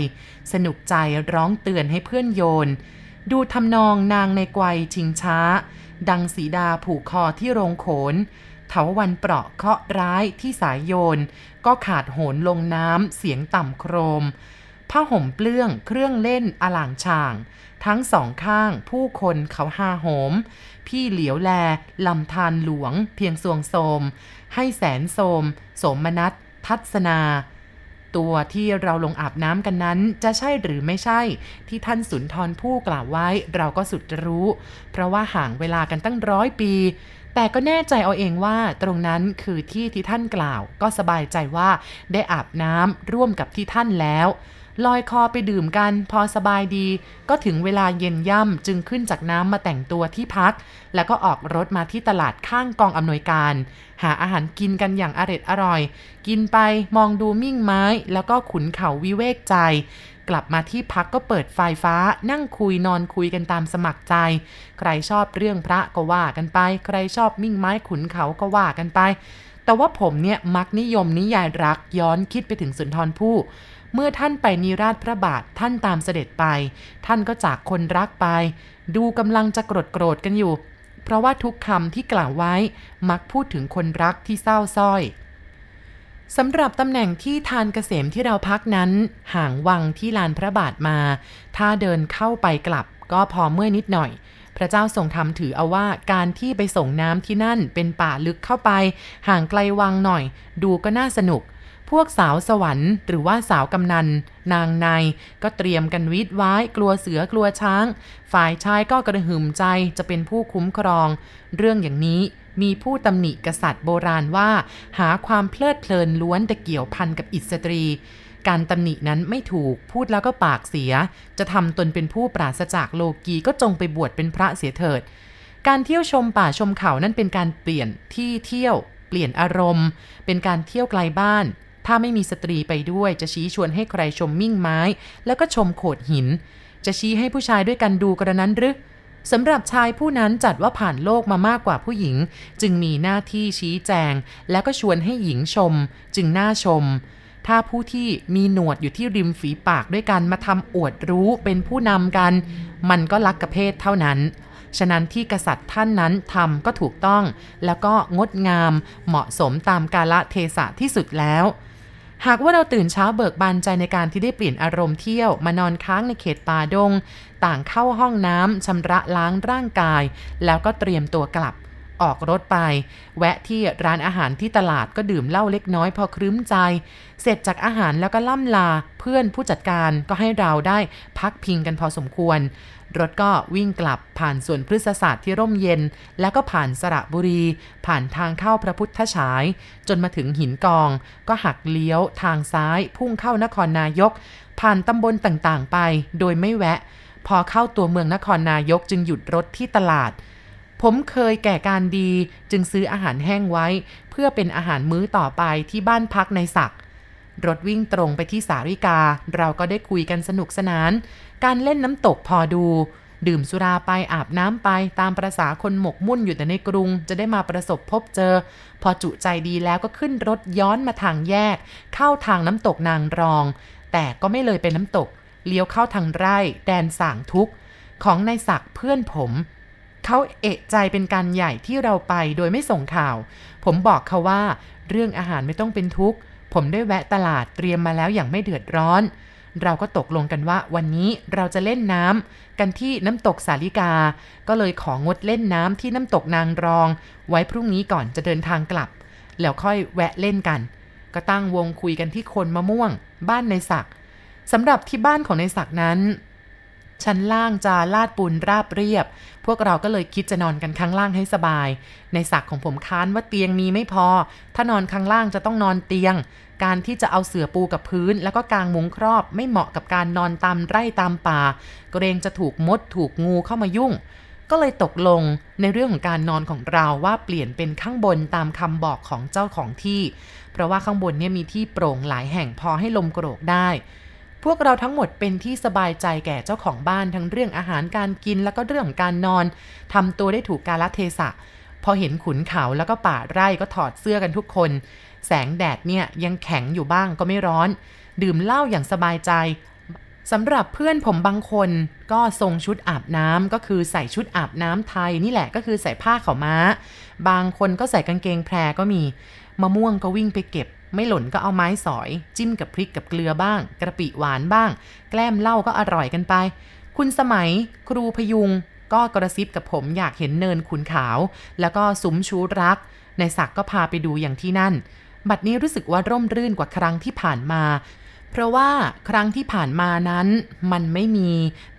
สนุกใจร้องเตือนให้เพื่อนโยน ดูทำนองนางในไกวชิงช้า ดังสีดาผูกคอที่โรงโขนเถาวันเปราะเคาะร้ายที่สายโยน ก็ขาดโหนลงน้ำเสียงต่ำโครม ผ้าห่มเปลื้องเครื่องเล่นอลางช่าง ทั้งสองข้างผู้คนเขาหาโหม พี่เหลียวแลลำธารหลวง เพียงสวงโสม ให้แสนโสม สมนัตทัศนา ตัวที่เราลงอาบน้ำกันนั้นจะใช่หรือไม่ใช่ ที่ท่านสุนทรผู้กล่าวไว้เราก็สุดรู้ เพราะว่าห่างเวลากันตั้งร้อยปี แต่ก็แน่ใจเอาเองว่าตรงนั้นคือที่ที่ท่านกล่าว ก็สบายใจว่าได้อาบน้ำร่วมกับที่ท่านแล้ว ลอยคอไปดื่มกัน พอสบายดี ก็ถึงเวลาเย็นย่ำจึงขึ้นจากน้ำมาแต่งตัวที่พัก แล้วก็ออกรถมาที่ตลาดข้างกองอำนวยการ หาอาหารกินกันอย่างอร็ดอร่อย กินไปมองดูมิ่งไม้ แล้วก็ขุนเขาวิเวกใจ กลับมาที่พักก็เปิดไฟฟ้า นั่งคุยนอนคุยกันตามสมัครใจ ใครชอบเรื่องพระก็ว่ากันไป ใครชอบมิ่งไม้ขุนเขาก็ว่ากันไปแต่ว่าผมเนี่ยมักนิยมนิยายรักย้อนคิดไปถึงสุนทรภู่ เมื่อท่านไปนิราชพระบาทท่านตามเสด็จไป ท่านก็จากคนรักไป ดูกำลังจะโกรธโกรธกันอยู่ เพราะว่าทุกคำที่กล่าวไว้มักพูดถึงคนรักที่เศร้าส้อยสำหรับตำแหน่งที่ทานเกษมที่เราพักนั้น ห่างวังที่ลานพระบาทมา ถ้าเดินเข้าไปกลับก็พอเมื่อยนิดหน่อย พระเจ้าทรงทำถือเอาว่าการที่ไปส่งน้ำที่นั่นเป็นป่าลึกเข้าไป ห่างไกลวังหน่อย ดูก็น่าสนุก พวกสาวสวรรค์ หรือว่าสาวกำนัน นางในก็เตรียมกันวิดไว้กลัวเสือกลัวช้าง ฝ่ายชายก็กระหึ่มใจจะเป็นผู้คุ้มครอง เรื่องอย่างนี้มีผู้ตำหนิกษัตริย์โบราณว่า หาความเพลิดเพลินล้วนแต่เกี่ยวพันกับอิสตรี การตำหนินั้นไม่ถูกพูดแล้วก็ปากเสีย จะทำตนเป็นผู้ปราศจากโลกีก็จงไปบวชเป็นพระเสียเถิด การเที่ยวชมป่าชมเขานั่นเป็นการเปลี่ยนที่เที่ยว เปลี่ยนอารมณ์ เป็นการเที่ยวไกลบ้าน ถ้าไม่มีสตรีไปด้วยจะชี้ชวนให้ใครชมมิ่งไม้ แล้วก็ชมโขดหิน จะชี้ให้ผู้ชายด้วยกันดูกระนั้นหรือสำหรับชายผู้นั้นจัดว่าผ่านโลกมามากกว่าผู้หญิง จึงมีหน้าที่ชี้แจง แล้วก็ชวนให้หญิงชม จึงน่าชม ถ้าผู้ที่มีหนวดอยู่ที่ริมฝีปากด้วยกันมาทำอวดรู้เป็นผู้นำกัน มันก็ลักกระเพศเท่านั้น ฉะนั้นที่กษัตริย์ท่านนั้นทำก็ถูกต้อง แล้วก็งดงามเหมาะสมตามกาลเทศะที่สุดแล้ว หากว่าเราตื่นเช้าเบิกบานใจในการที่ได้เปลี่ยนอารมณ์เที่ยวมานอนค้างในเขตป่าดง ต่างเข้าห้องน้ำชำระล้างร่างกาย แล้วก็เตรียมตัวกลับ ออกรถไป แวะที่ร้านอาหารที่ตลาดก็ดื่มเหล้าเล็กน้อยพอครึ้มใจ เสร็จจากอาหารแล้วก็ล่ำลาเพื่อนผู้จัดการก็ให้เราได้พักพิงกันพอสมควร รถก็วิ่งกลับผ่านสวนพฤกษศาสตร์ที่ร่มเย็น แล้วก็ผ่านสระบุรี ผ่านทางเข้าพระพุทธฉาย จนมาถึงหินกอง ก็หักเลี้ยวทางซ้าย พุ่งเข้านครนายก ผ่านตำบลต่างๆ ไป โดยไม่แวะ พอเข้าตัวเมืองนครนายกจึงหยุดรถที่ตลาด ผมเคยแก่การดีจึงซื้ออาหารแห้งไว้ เพื่อเป็นอาหารมื้อต่อไปที่บ้านพักในศักดิ์ รถวิ่งตรงไปที่สาริกา เราก็ได้คุยกันสนุกสนาน การเล่นน้ำตกพอดู ดื่มสุราไปอาบน้ำไปตามประษาคนหมกมุ่นอยู่แต่ในกรุง จะได้มาประสบพบเจอ พอจุใจดีแล้วก็ขึ้นรถย้อนมาทางแยก เข้าทางน้ำตกนางรอง แต่ก็ไม่เลยเป็นน้ำตก เลี้ยวเข้าทางไร่ แดนส่างทุกข์ของนายศักดิ์เพื่อนผมเขาเอะใจเป็นการใหญ่ที่เราไปโดยไม่ส่งข่าว ผมบอกเขาว่า เรื่องอาหารไม่ต้องเป็นทุกข์ ผมได้แวะตลาดเตรียมมาแล้วอย่างไม่เดือดร้อน เราก็ตกลงกันว่าวันนี้เราจะเล่นน้ำกันที่น้ำตกสาลิกา ก็เลยของดเล่นน้ำที่น้ำตกนางรอง ไว้พรุ่งนี้ก่อนจะเดินทางกลับ แล้วค่อยแวะเล่นกัน ก็ตั้งวงคุยกันที่คนมะม่วง บ้านในศักสำหรับที่บ้านของในศักนั้น ชั้นล่างจะลาดปูนราบเรียบ พวกเราก็เลยคิดจะนอนกันข้างล่างให้สบาย ในศักของผมค้านว่าเตียงมีไม่พอ ถ้านอนข้างล่างจะต้องนอนเตียง การที่จะเอาเสื่อปูกับพื้น แล้วก็กางมุ้งครอบไม่เหมาะกับการนอนตามไร่ตามป่า เกรงจะถูกมดถูกงูเข้ามายุ่ง ก็เลยตกลงในเรื่องของการนอนของเราว่าเปลี่ยนเป็นข้างบนตามคำบอกของเจ้าของที่ เพราะว่าข้างบนเนี่ยมีที่โปร่งหลายแห่งพอให้ลมโกรกได้ พวกเราทั้งหมดเป็นที่สบายใจแก่เจ้าของบ้านทั้งเรื่องอาหารการกินแล้วก็เรื่องการนอนทำตัวได้ถูกกาลเทศะ พอเห็นขุนเขาแล้วก็ป่าไร่ก็ถอดเสื้อกันทุกคน แสงแดดเนี่ยยังแข็งอยู่บ้างก็ไม่ร้อน ดื่มเหล้าอย่างสบายใจสำหรับเพื่อนผมบางคนก็ทรงชุดอาบน้ำก็คือใส่ชุดอาบน้ำไทยนี่แหละก็คือใส่ผ้าขาวม้า บางคนก็ใส่กางเกงแพรก็มี มะม่วงก็วิ่งไปเก็บ ไม่หล่นก็เอาไม้สอย จิ้มกับพริกกับเกลือบ้าง กระปิหวานบ้าง แกล้มเหล้าก็อร่อยกันไป คุณสมัย ครูพยุง ก็กระซิบกับผมอยากเห็นเนินขุนขาว แล้วก็ซุ้มชูรัก ในศักก็พาไปดูอย่างที่นั่น บัดนี้รู้สึกว่าร่มรื่นกว่าครั้งที่ผ่านมา เพราะว่าครั้งที่ผ่านมานั้น มันไม่มี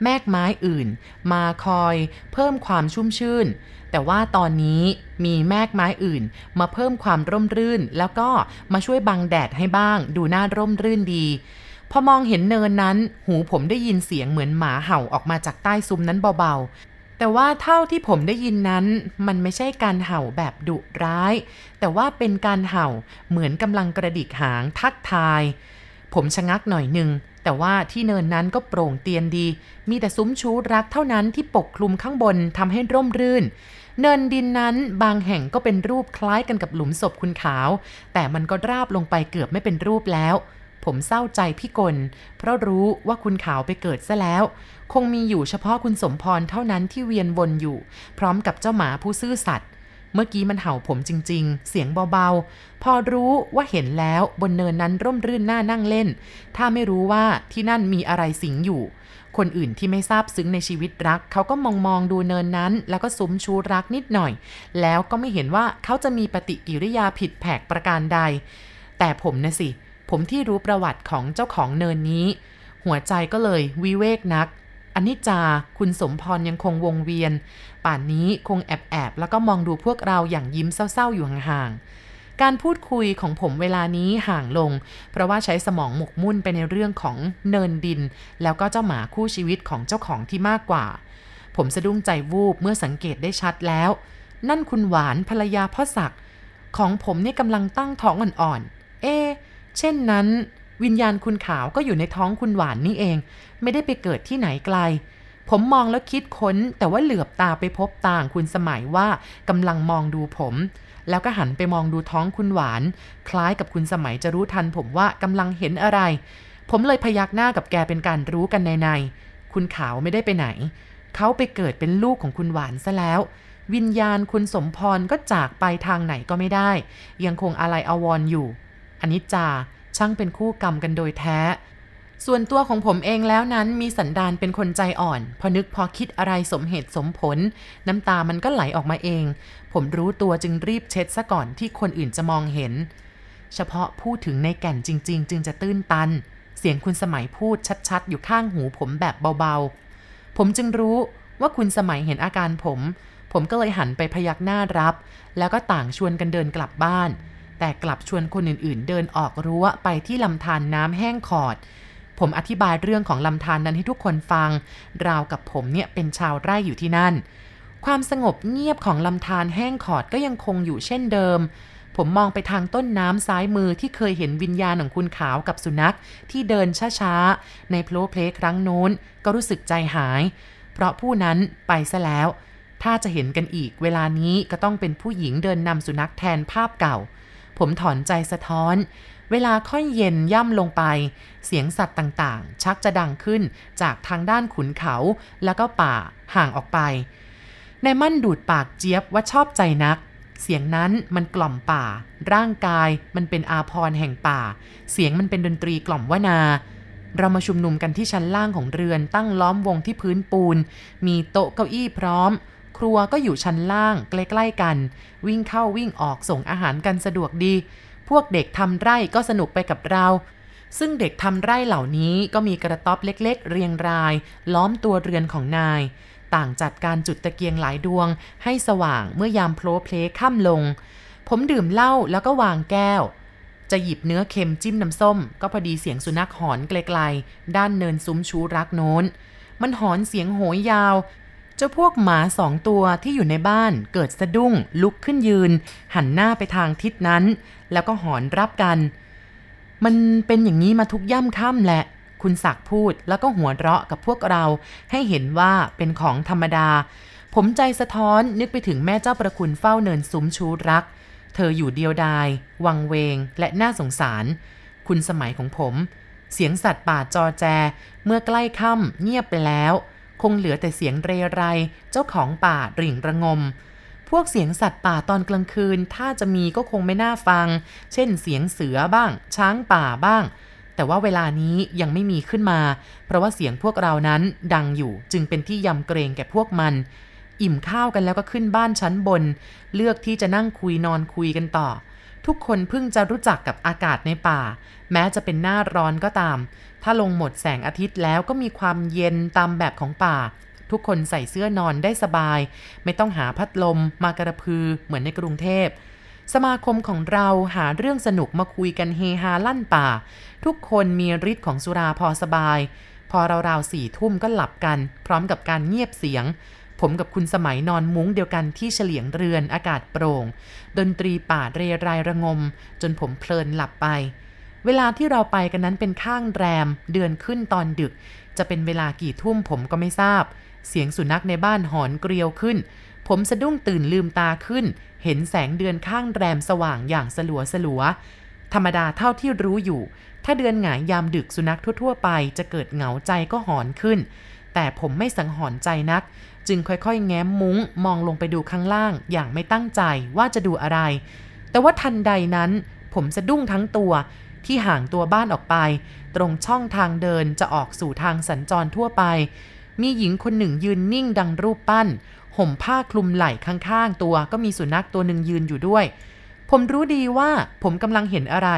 แมกไม้อื่น มาคอย เพิ่มความชุ่มชื่น แต่ว่าตอนนี้มีแมกไม้อื่น มาเพิ่มความร่มรื่น แล้วก็มาช่วยบังแดดให้บ้าง ดูน่าร่มรื่นดี พอมองเห็นเนินนั้น หูผมได้ยินเสียงเหมือนหมาเห่าออกมาจากใต้ซุ้มนั้นเบาๆ แต่ว่าเท่าที่ผมได้ยินนั้น มันไม่ใช่การเห่าแบบดุร้าย แต่ว่าเป็นการเห่าเหมือนกำลังกระดิกหางทักทาย ผมชะงักหน่อยหนึ่ง แต่ว่าที่เนินนั้นก็โปร่งเตียนดี มีแต่ซุ้มชูรักเท่านั้นที่ปกคลุมข้างบนทำให้ร่มรื่น เนินดินนั้นบางแห่งก็เป็นรูปคล้ายกันกับหลุมศพคุณขาว แต่มันก็ราบลงไปเกือบไม่เป็นรูปแล้วผมเศร้าใจพี่กล เพราะรู้ว่าคุณขาวไปเกิดซะแล้ว คงมีอยู่เฉพาะคุณสมพรเท่านั้นที่เวียนวนอยู่ พร้อมกับเจ้าหมาผู้ซื่อสัตย์ เมื่อกี้มันเห่าผมจริง ๆ เสียงเบาๆ พอรู้ว่าเห็นแล้วบนเนินนั้นร่มรื่นน่านั่งเล่น ถ้าไม่รู้ว่าที่นั่นมีอะไรสิงอยู่ คนอื่นที่ไม่ทราบซึ้งในชีวิตรัก เขาก็มองมองดูเนินนั้น แล้วก็ซุ้มชูรักนิดหน่อย แล้วก็ไม่เห็นว่าเขาจะมีปฏิกิริยาผิดแผกประการใด แต่ผมนะสิ ผมที่รู้ประวัติของเจ้าของเนินนี้ หัวใจก็เลยวิเวกนัก นนี้จา คุณสมพรยังคงวงเวียน ป่านนี้คงแอบแอบแล้วก็มองดูพวกเราอย่างยิ้มเศร้าๆอยู่ห่างๆ การพูดคุยของผมเวลานี้ห่างลง เพราะว่าใช้สมองหมกมุ่นไปในเรื่องของเนินดิน แล้วก็เจ้าหมาคู่ชีวิตของเจ้าของที่มากกว่า ผมสะดุ้งใจวูบเมื่อสังเกตได้ชัดแล้ว นั่นคุณหวานภรรยาพ่อศักดิ์ของผมนี่กำลังตั้งท้องอ่อนๆ เอ๊เช่นนั้น วิญญาณคุณขาวก็อยู่ในท้องคุณหวานนี่เอง ไม่ได้ไปเกิดที่ไหนไกล ผมมองแล้วคิดค้น แต่ว่าเหลือบตาไปพบต่างคุณสมัยว่ากำลังมองดูผม แล้วก็หันไปมองดูท้องคุณหวาน คล้ายกับคุณสมัยจะรู้ทัน ผมว่ากำลังเห็นอะไร ผมเลยพยักหน้ากับแกเป็นการรู้กันในในๆคุณขาวไม่ได้ไปไหน เขาไปเกิดเป็นลูกของคุณหวานซะแล้ว วิญญาณคุณสมพรก็จากไปทางไหนก็ไม่ได้ ยังคงอะไรอาวรอยู่อันนี้จา ช่างเป็นคู่กรรมกันโดยแท้ ส่วนตัวของผมเองแล้วนั้นมีสันดานเป็นคนใจอ่อน พอนึกพอคิดอะไรสมเหตุสมผล น้ำตามันก็ไหลออกมาเอง ผมรู้ตัวจึงรีบเช็ดซะก่อนที่คนอื่นจะมองเห็น เฉพาะพูดถึงในแก่นจริง ๆ จึงจะตื้นตัน เสียงคุณสมัยพูดชัด ๆ อยู่ข้างหูผมแบบเบาๆ ผมจึงรู้ว่าคุณสมัยเห็นอาการผม ผมก็เลยหันไปพยักหน้ารับ แล้วก็ต่างชวนกันเดินกลับบ้าน แต่กลับชวนคนอื่นๆ เดินออกรั้วไปที่ลำธารน้ำแห้งขอด ผมอธิบายเรื่องของลำธารนั้นให้ทุกคนฟัง ราวกับผมเนี่ยเป็นชาวไร่อยู่ที่นั่น ความสงบเงียบของลำธารแห้งขอดก็ยังคงอยู่เช่นเดิม ผมมองไปทางต้นน้ำซ้ายมือที่เคยเห็นวิญญาณของคุณขาวกับสุนัขที่เดินช้าๆในโพลเพลครั้งโน้นก็รู้สึกใจหาย เพราะผู้นั้นไปซะแล้ว ถ้าจะเห็นกันอีกเวลานี้ก็ต้องเป็นผู้หญิงเดินนำสุนัขแทนภาพเก่า ผมถอนใจสะท้อน เวลาค่อยเย็นย่ำลงไป เสียงสัตว์ต่างๆ ชักจะดังขึ้นจากทางด้านขุนเขาแล้วก็ป่าห่างออกไป ในมั่นดูดปากเจี๊ยบว่าชอบใจนัก เสียงนั้นมันกล่อมป่า ร่างกายมันเป็นอาพรแห่งป่า เสียงมันเป็นดนตรีกล่อมวนา เรามาชุมนุมกันที่ชั้นล่างของเรือนตั้งล้อมวงที่พื้นปูน มีโต๊ะเก้าอี้พร้อม ครัวก็อยู่ชั้นล่างใกล้ๆกัน วิ่งเข้าวิ่งออกส่งอาหารกันสะดวกดี พวกเด็กทำไร่ก็สนุกไปกับเรา ซึ่งเด็กทำไร่เหล่านี้ก็มีกระต๊อบเล็กๆ เรียงราย ล้อมตัวเรือนของนาย ต่างจัดการจุดตะเกียงหลายดวง ให้สว่างเมื่อยามโพลเพลค่ำลง ผมดื่มเหล้าแล้วก็วางแก้วจะหยิบเนื้อเค็มจิ้มน้ำส้ม ก็พอดีเสียงสุนัขหอนไกลๆ ด้านเนินซุ้มชูรักโน้น มันหอนเสียงโหยยาว เจ้าพวกหมาสองตัวที่อยู่ในบ้านเกิดสะดุ้ง ลุกขึ้นยืน หันหน้าไปทางทิศนั้น แล้วก็หอนรับกัน มันเป็นอย่างนี้มาทุกย่ำค่ำแหละ คุณศักดิ์พูดแล้วก็หัวเราะกับพวกเรา ให้เห็นว่าเป็นของธรรมดา ผมใจสะท้อนนึกไปถึงแม่เจ้าประคุณเฝ้าเนินซุ้มชูรัก เธออยู่เดียวดาย วังเวง และน่าสงสาร คุณสมัยของผม เสียงสัตว์ป่าจอแจ เมื่อใกล้ค่ำเงียบไปแล้ว คงเหลือแต่เสียงเรไร เจ้าของป่าริ่งระงม พวกเสียงสัตว์ป่าตอนกลางคืน ถ้าจะมีก็คงไม่น่าฟัง เช่นเสียงเสือบ้าง ช้างป่าบ้าง แต่ว่าเวลานี้ยังไม่มีขึ้นมา เพราะว่าเสียงพวกเรานั้นดังอยู่จึงเป็นที่ยำเกรงแก่พวกมัน อิ่มข้าวกันแล้วก็ขึ้นบ้านชั้นบน เลือกที่จะนั่งคุยนอนคุยกันต่อทุกคนเพิ่งจะรู้จักกับอากาศในป่า แม้จะเป็นหน้าร้อนก็ตาม ถ้าลงหมดแสงอาทิตย์แล้วก็มีความเย็นตามแบบของป่า ทุกคนใส่เสื้อนอนได้สบาย ไม่ต้องหาพัดลมมากระพือเหมือนในกรุงเทพ สมาคมของเราหาเรื่องสนุกมาคุยกันเฮฮาลั่นป่า ทุกคนมีฤทธิ์ของสุราพอสบาย พอราวๆสี่ทุ่มก็หลับกัน พร้อมกับการเงียบเสียงผมกับคุณสมัยนอนมุ้งเดียวกันที่เฉลียงเรือนอากาศโปร่ง ดนตรีป่าเรไรระงม จนผมเพลินหลับไป เวลาที่เราไปกันนั้นเป็นข้างแรม เดือนขึ้นตอนดึก จะเป็นเวลากี่ทุ่มผมก็ไม่ทราบ เสียงสุนัขในบ้านหอนเกลียวขึ้น ผมสะดุ้งตื่นลืมตาขึ้น เห็นแสงเดือนข้างแรมสว่างอย่างสลัวสลัวธรรมดาเท่าที่รู้อยู่ ถ้าเดือนหงายยามดึกสุนัขทั่ว ๆ ไป จะเกิดเหงาใจก็หอนขึ้น แต่ผมไม่สังหรณ์ใจนัก จึงค่อยๆ แง้มมุ้ง มองลงไปดูข้างล่าง อย่างไม่ตั้งใจว่าจะดูอะไร แต่ว่าทันใดนั้น ผมสะดุ้งทั้งตัว ที่ห่างตัวบ้านออกไป ตรงช่องทางเดินจะออกสู่ทางสัญจรทั่วไป มีหญิงคนหนึ่งยืนนิ่งดังรูปปั้น ห่มผ้าคลุมไหล่ข้างๆ ตัวก็มีสุนัขตัวหนึ่งยืนอยู่ด้วย ผมรู้ดีว่าผมกำลังเห็นอะไร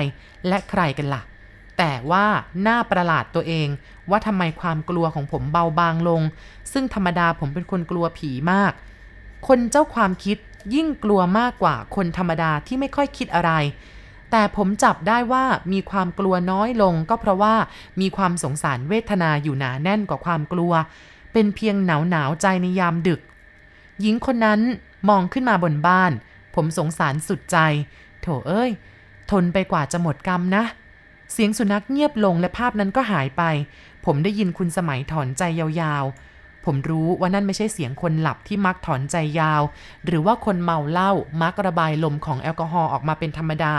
และใครกันละ่ะ แต่ว่าหน้าประหลาดตัวเอง ว่าทำไมความกลัวของผมเบาบางลง ซึ่งธรรมดาผมเป็นคนกลัวผีมาก คนเจ้าความคิดยิ่งกลัวมากกว่าคนธรรมดาที่ไม่ค่อยคิดอะไร แต่ผมจับได้ว่ามีความกลัวน้อยลงก็เพราะว่ามีความสงสารเวทนาอยู่หนาแน่นกว่าความกลัว เป็นเพียงหนาวหนาวใจในยามดึก หญิงคนนั้นมองขึ้นมาบนบ้าน ผมสงสารสุดใจ โถเอ้ย ทนไปกว่าจะหมดกรรมนะ เสียงสุนัขเงียบลงและภาพนั้นก็หายไป ผมได้ยินคุณสมัยถอนใจยาวๆ ผมรู้ว่านั่นไม่ใช่เสียงคนหลับที่มักถอนใจยาว หรือว่าคนเมาเหล้ามักระบายลมของแอลกอฮอล์ออกมาเป็นธรรมดา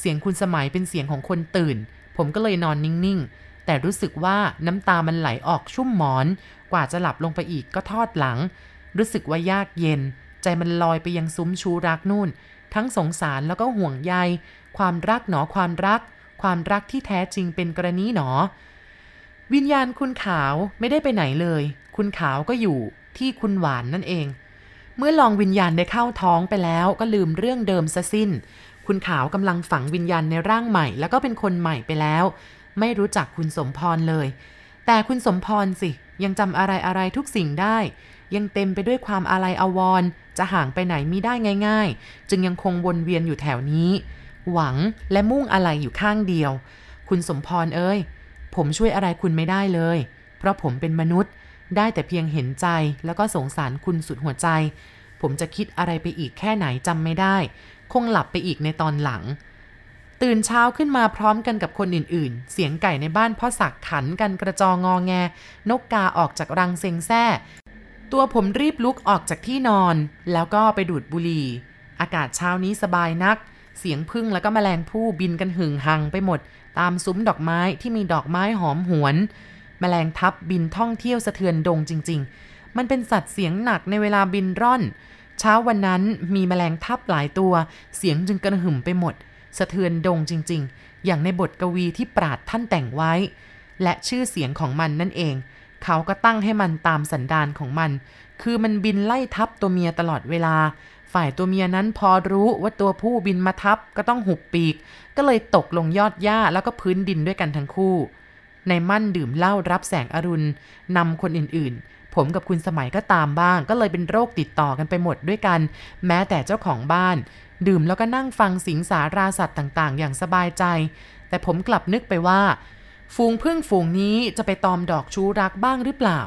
เสียงคุณสมัยเป็นเสียงของคนตื่น ผมก็เลยนอนนิ่งๆ แต่รู้สึกว่าน้ำตามันไหลออกชุ่มหมอน กว่าจะหลับลงไปอีกก็ทอดหลัง รู้สึกว่ายากเย็น ใจมันลอยไปยังซุ้มชูรักนู่น ทั้งสงสารแล้วก็ห่วงใย ความรักหนอความรัก ความรักที่แท้จริงเป็นกรณีหนอ วิญญาณคุณขาวไม่ได้ไปไหนเลย คุณขาวก็อยู่ที่คุณหวานนั่นเอง เมื่อลองวิญญาณได้เข้าท้องไปแล้วก็ลืมเรื่องเดิมซะสิ้น คุณขาวกำลังฝังวิญญาณในร่างใหม่ แล้วก็เป็นคนใหม่ไปแล้ว ไม่รู้จักคุณสมพรเลย แต่คุณสมพรสิ ยังจำอะไรอะไรทุกสิ่งได้ ยังเต็มไปด้วยความอาลัยอาวรณ์จะห่างไปไหนมิได้ง่าย ๆ จึงยังคงวนเวียนอยู่แถวนี้ หวังและมุ่งอะไรอยู่ข้างเดียว คุณสมพรเอ้ย ผมช่วยอะไรคุณไม่ได้เลย เพราะผมเป็นมนุษย์ ได้แต่เพียงเห็นใจแล้วก็สงสารคุณสุดหัวใจ ผมจะคิดอะไรไปอีกแค่ไหนจำไม่ได้ คงหลับไปอีกในตอนหลัง ตื่นเช้าขึ้นมาพร้อมกันกับคนอื่นๆ เสียงไก่ในบ้านพ่อสักขันกันกระจองงอแง นกกาออกจากรังเซงแซ่ตัวผมรีบลุกออกจากที่นอน แล้วก็ไปดูดบุหรี่ อากาศเช้านี้สบายนัก เสียงพึ่งแล้วก็แมลงผู้บินกันหึงหังไปหมด ตามซุ้มดอกไม้ที่มีดอกไม้หอมหวน แมลงทับบินท่องเที่ยวสะเทือนดงจริง ๆ มันเป็นสัตว์เสียงหนักในเวลาบินร่อน เช้าวันนั้นมีแมลงทับหลายตัว เสียงจึงกระหึ่มไปหมด สะเทือนดงจริง ๆ อย่างในบทกวีที่ปราดท่านแต่งไว้ และชื่อเสียงของมันนั่นเอง เขาก็ตั้งให้มันตามสันดานของมัน คือมันบินไล่ทับตัวเมียตลอดเวลา ฝ่ายตัวเมียนั้นพอรู้ว่าตัวผู้บินมาทับก็ต้องหุบปีก ก็เลยตกลงยอดหญ้าแล้วก็พื้นดินด้วยกันทั้งคู่ ในมั่นดื่มเหล้ารับแสงอรุณนำคนอื่นๆ ผมกับคุณสมัยก็ตามบ้าง ก็เลยเป็นโรคติดต่อกันไปหมดด้วยกัน แม้แต่เจ้าของบ้าน ดื่มแล้วก็นั่งฟังสิงสาราสัตว์ต่างๆ อย่างสบายใจ แต่ผมกลับนึกไปว่า ฝูงพึ่งฝูงนี้จะไปตอมดอกชูรักบ้างหรือเปล่า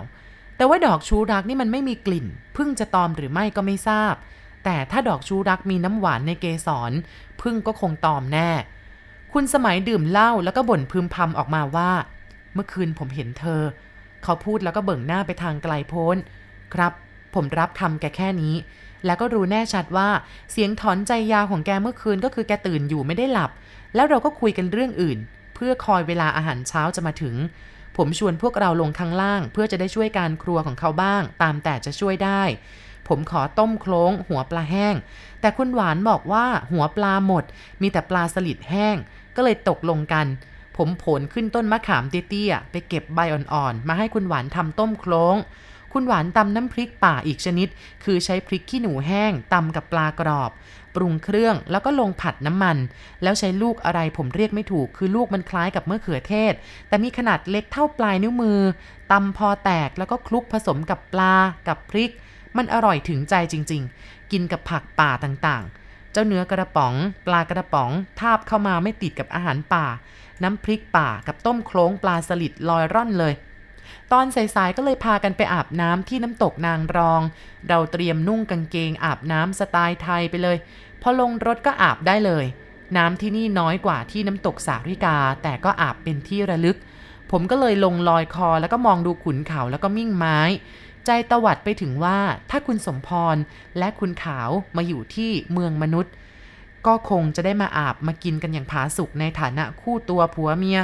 แต่ว่าดอกชูรักนี่มันไม่มีกลิ่น พึ่งจะตอมหรือไม่ก็ไม่ทราบ แต่ถ้าดอกชูรักมีน้ำหวานในเกสร พึ่งก็คงตอมแน่ คุณสมัยดื่มเหล้าแล้วก็บ่นพึมพำออกมาว่า เมื่อคืนผมเห็นเธอ เขาพูดแล้วก็เบิ่งหน้าไปทางไกลโพ้น ครับ ผมรับคำแกแค่นี้ แล้วก็รู้แน่ชัดว่าเสียงถอนใจยาวของแกเมื่อคืนก็คือแกตื่นอยู่ไม่ได้หลับ แล้วเราก็คุยกันเรื่องอื่น เพื่อคอยเวลาอาหารเช้าจะมาถึง ผมชวนพวกเราลงข้างล่าง เพื่อจะได้ช่วยการครัวของเขาบ้าง ตามแต่จะช่วยได้ ผมขอต้มโคลงหัวปลาแห้ง แต่คุณหวานบอกว่าหัวปลาหมด มีแต่ปลาสลิดแห้ง ก็เลยตกลงกัน ผมผลขึ้นต้นมะขามเตี้ยๆไปเก็บใบอ่อนๆ มาให้คุณหวานทำต้มโคลงคุณหวานตำน้ำพริกป่าอีกชนิด คือใช้พริกขี้หนูแห้งตำกับปลากรอบ ปรุงเครื่องแล้วก็ลงผัดน้ำมัน แล้วใช้ลูกอะไรผมเรียกไม่ถูก คือลูกมันคล้ายกับมะเขือเทศ แต่มีขนาดเล็กเท่าปลายนิ้วมือตำพอแตกแล้วก็คลุกผสมกับปลากับพริก มันอร่อยถึงใจจริง ๆ กินกับผักป่าต่างๆ เจ้าเนื้อกระป๋อง ปลากระป๋อง ทาบเข้ามาไม่ติดกับอาหารป่า น้ำพริกป่ากับต้มโคลงปลาสลิดลอยร่อนเลย ตอนสายๆก็เลยพากันไปอาบน้ำที่น้ำตกนางรอง เราเตรียมนุ่งกางเกงอาบน้ำสไตล์ไทยไปเลย พอลงรถก็อาบได้เลย น้ำที่นี่น้อยกว่าที่น้ำตกสาริกา แต่ก็อาบเป็นที่ระลึก ผมก็เลยลงลอยคอแล้วก็มองดูขุนเขาแล้วก็มิ่งไม้ใจตวัดไปถึงว่าถ้าคุณสมพรและคุณขาวมาอยู่ที่เมืองมนุษย์ ก็คงจะได้มาอาบมากินกันอย่างผาสุกในฐานะคู่ตัวผัวเมีย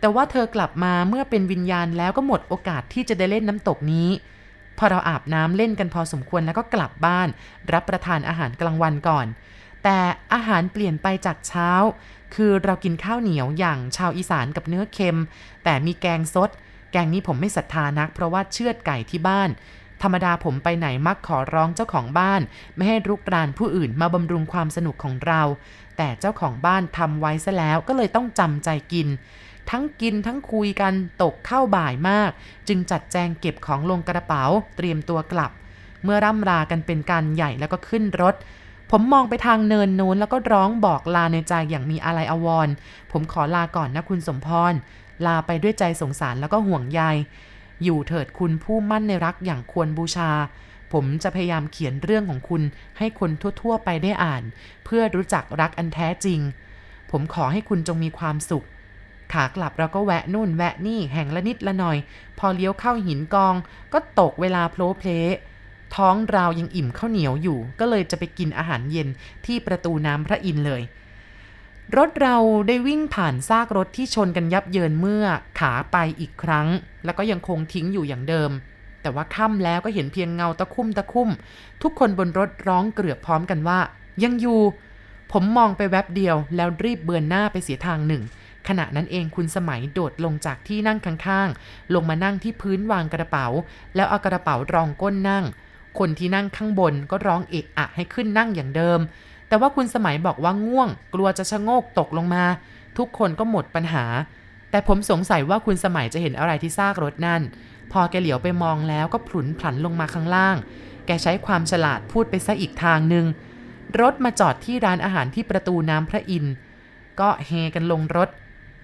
แต่ว่าเธอกลับมาเมื่อเป็นวิญญาณแล้วก็หมดโอกาสที่จะได้เล่นน้ำตกนี้ พอเราอาบน้ำเล่นกันพอสมควรแล้วก็กลับบ้าน รับประทานอาหารกลางวันก่อน แต่อาหารเปลี่ยนไปจากเช้า คือเรากินข้าวเหนียวอย่างชาวอีสานกับเนื้อเค็ม แต่มีแกงสดแกงนี้ผมไม่ศรัทธานัก เพราะว่าเชือดไก่ที่บ้าน ธรรมดาผมไปไหนมักขอร้องเจ้าของบ้าน ไม่ให้รุกรานผู้อื่นมาบำรุงความสนุกของเรา แต่เจ้าของบ้านทำไว้ซะแล้วก็เลยต้องจำใจกิน ทั้งกินทั้งคุยกันตกเข้าบ่ายมาก จึงจัดแจงเก็บของลงกระเป๋า เตรียมตัวกลับ เมื่อร่ำรากันเป็นการใหญ่แล้วก็ขึ้นรถผมมองไปทางเนินโน้นแล้วก็ร้องบอกลาในใจอย่างมีอะไรอววรผมขอลาก่อนนะคุณสมพร ลาไปด้วยใจสงสารแล้วก็ห่วงใย อยู่เถิดคุณผู้มั่นในรักอย่างควรบูชา ผมจะพยายามเขียนเรื่องของคุณให้คนทั่ว ๆ ไปได้อ่าน เพื่อรู้จักรักอันแท้จริง ผมขอให้คุณจงมีความสุข ขากลับเราก็แวะนู่นแวะนี่แห่งละนิดละหน่อย พอเลี้ยวเข้าหินกอง ก็ตกเวลาโพลเพลท้องเรายังอิ่มข้าวเหนียวอยู่ ก็เลยจะไปกินอาหารเย็นที่ประตูน้ำพระอินทร์เลย รถเราได้วิ่งผ่านซากรถที่ชนกันยับเยินเมื่อขาไปอีกครั้ง แล้วก็ยังคงทิ้งอยู่อย่างเดิม แต่ว่าค่ำแล้วก็เห็นเพียงเงาตะคุ่มตะคุ่ม ทุกคนบนรถร้องเกลือกพร้อมกันว่า ยังอยู่ ผมมองไปแวบเดียว แล้วรีบเบือนหน้าไปเสียทางหนึ่ง ขณะนั้นเองคุณสมัยโดดลงจากที่นั่งข้างๆ ลงมานั่งที่พื้นวางกระเป๋า แล้วเอากระเป๋ารองก้นนั่ง คนที่นั่งข้างบนก็ร้องเอะอะให้ขึ้นนั่งอย่างเดิม แต่ว่าคุณสมัยบอกว่าง่วง กลัวจะชะโงกตกลงมา ทุกคนก็หมดปัญหา แต่ผมสงสัยว่าคุณสมัยจะเห็นอะไรที่ซากรถนั่น พอแกเหลียวไปมองแล้วก็ผลุนผันลงมาข้างล่าง แกใช้ความฉลาดพูดไปซะอีกทางหนึ่งรถมาจอดที่ร้านอาหารที่ประตูน้ำพระอินทร์ก็เฮกันลงรถ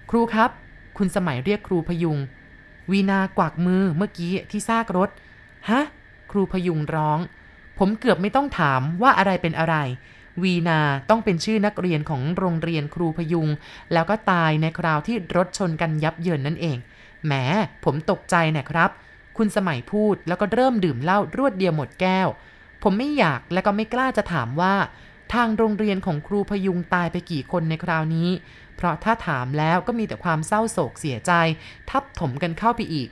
ครูครับ คุณสมัยเรียกครูพยุง วีนากวักมือเมื่อกี้ที่ซากรถ ฮะ ครูพยุงร้อง ผมเกือบไม่ต้องถามว่าอะไรเป็นอะไร วีนาต้องเป็นชื่อนักเรียนของโรงเรียนครูพยุง แล้วก็ตายในคราวที่รถชนกันยับเยินนั่นเอง แหม ผมตกใจนะครับ คุณสมัยพูดแล้วก็เริ่มดื่มเหล้ารวดเดียวหมดแก้ว ผมไม่อยากและก็ไม่กล้าจะถามว่า ทางโรงเรียนของครูพยุงตายไปกี่คนในคราวนี้ เพราะถ้าถามแล้วก็มีแต่ความเศร้าโศกเสียใจ ทับถมกันเข้าไปอีก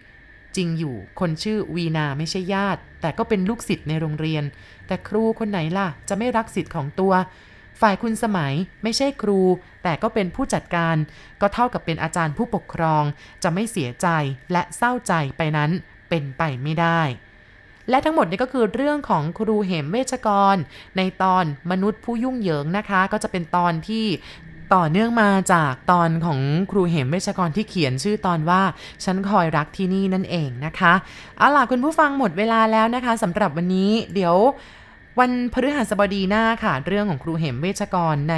จริงอยู่ คนชื่อวีนาไม่ใช่ญาติ แต่ก็เป็นลูกศิษย์ในโรงเรียน แต่ครูคนไหนล่ะ จะไม่รักศิษย์ของตัว ฝ่ายคุณสมัยไม่ใช่ครู แต่ก็เป็นผู้จัดการ ก็เท่ากับเป็นอาจารย์ผู้ปกครอง จะไม่เสียใจและเศร้าใจไปนั้นเป็นไปไม่ได้ และทั้งหมดนี้ก็คือเรื่องของครูเหมเวชกร ในตอนมนุษย์ผู้ยุ่งเหยิงนะคะ ก็จะเป็นตอนที่ ต่อเนื่องมาจากตอนของครูเหมเวชกรที่เขียนชื่อตอนว่า ฉันคอยรักที่นี่นั่นเองนะคะเอาล่ะคุณผู้ฟังหมดเวลาแล้วนะคะสำหรับวันนี้เดี๋ยววันพฤหัสบดีหน้าค่ะ เรื่องของครูเหมเวชกรใน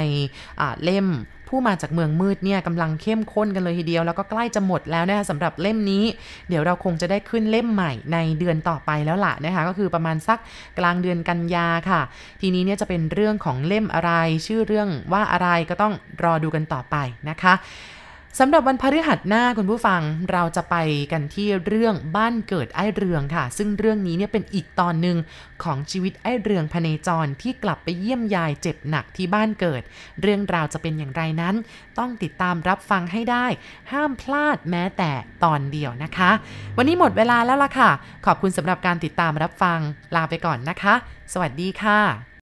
เล่ม ผู้มาจากเมืองมืดเนี่ยกำลังเข้มข้นกันเลยทีเดียว แล้วก็ใกล้จะหมดแล้วนะคะสำหรับเล่มนี้ เดี๋ยวเราคงจะได้ขึ้นเล่มใหม่ในเดือนต่อไปแล้วล่ะนะคะก็คือประมาณสักกลางเดือนกันยาค่ะ ทีนี้เนี่ยจะเป็นเรื่องของเล่มอะไร ชื่อเรื่องว่าอะไรก็ต้องรอดูกันต่อไปนะคะ สำหรับวันพฤหัสหน้าคุณผู้ฟังเราจะไปกันที่เรื่องบ้านเกิดไอ้เรืองค่ะ ซึ่งเรื่องนี้เนี่ยเป็นอีกตอนหนึ่งของชีวิตไอ้เรืองพเนจรที่กลับไปเยี่ยมยายเจ็บหนักที่บ้านเกิด เรื่องราวจะเป็นอย่างไรนั้น ต้องติดตามรับฟังให้ได้ ห้ามพลาดแม้แต่ตอนเดียวนะคะ วันนี้หมดเวลาแล้วล่ะค่ะ ขอบคุณสำหรับการติดตามรับฟังลาไปก่อนนะคะ สวัสดีค่ะ